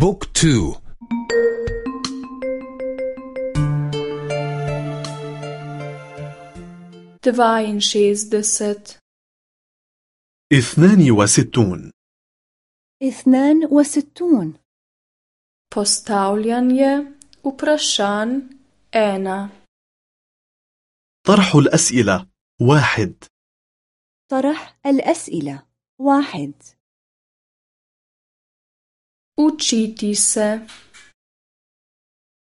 Book two. دست اثنان وستون. اثنان وستون. Postavljanje vprašanj ena. طرح الأسئلة. واحد. طرح الأسئلة. واحد. Učiti se.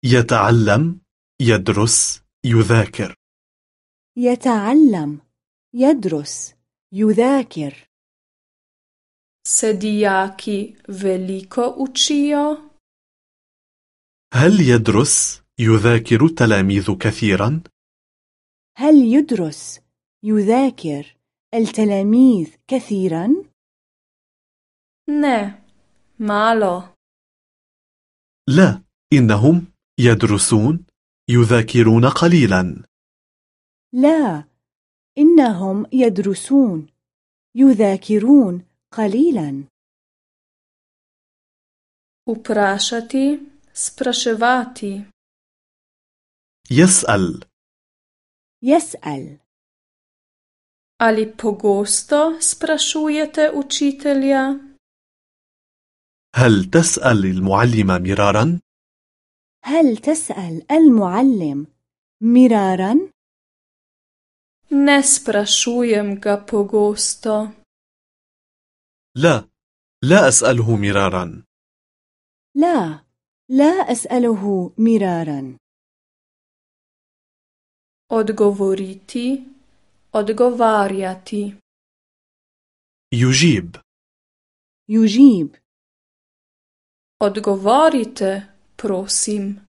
يتعلم يدرس يذاكر يتعلم يدرس يذاكر Se dijaki veliko učijo? هل يدرس يذاكر التلاميذ كثيرا؟ هل يدرس يذاكر التلاميذ كثيرا؟ Ne, malo. لا إنهم يدرسون يذاكرون قليلا لا إنهم يدرسون يذاكرون قليلا Vprašati, spraševati. يسأل يسأل Ali pogosto sprašujete učitelja? هل تسأل المعلم مرارا؟ هل تسأل المعلم مرارا؟ Ne sprašujem ga pogosto. لا لا أسأله مرارا لا لا أسأله مرارا Odgovoriti, odgovarjati. يجيب يجيب Odgovorite, prosim.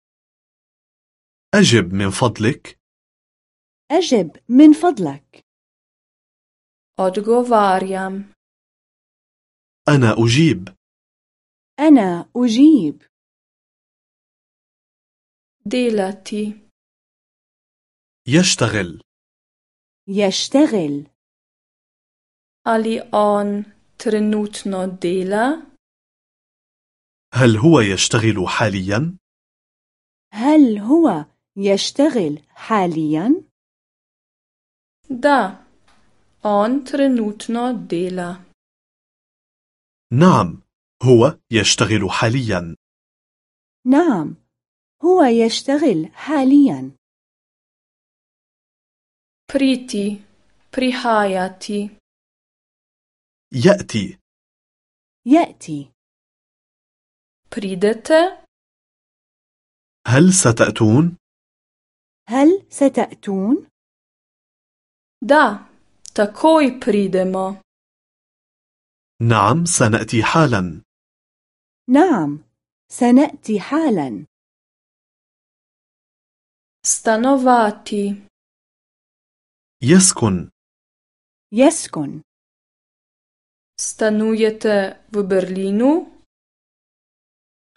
أجب من فضلك أجب من فضلك Odgovarjam. أنا أجيب أنا أجيب Delati. يشتغل يشتغل Ali on trenutno dela? هل هو يشتغل حاليا؟ هل هو يشتغل حاليا؟ Da, on trenutno dela. نعم هو يشتغل حاليا نعم هو يشتغل حاليا Priti, prihajati. يأتي يأتي Pridete? هل ستأتون؟ هل ستأتون؟ Da, takoj pridemo. نعم سنأتي حالا نعم سنأتي حالا Stanovati. يسكن يسكن Stanujete v Berlinu?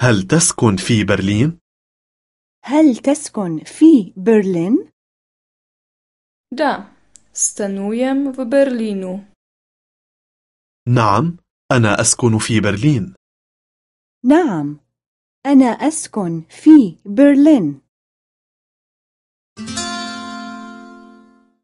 هل تسكن في برلين؟ هل تسكن في برلين؟ Da, stanujem v Berlinu. نعم أنا أسكن في برلين نعم أنا أسكن في برلين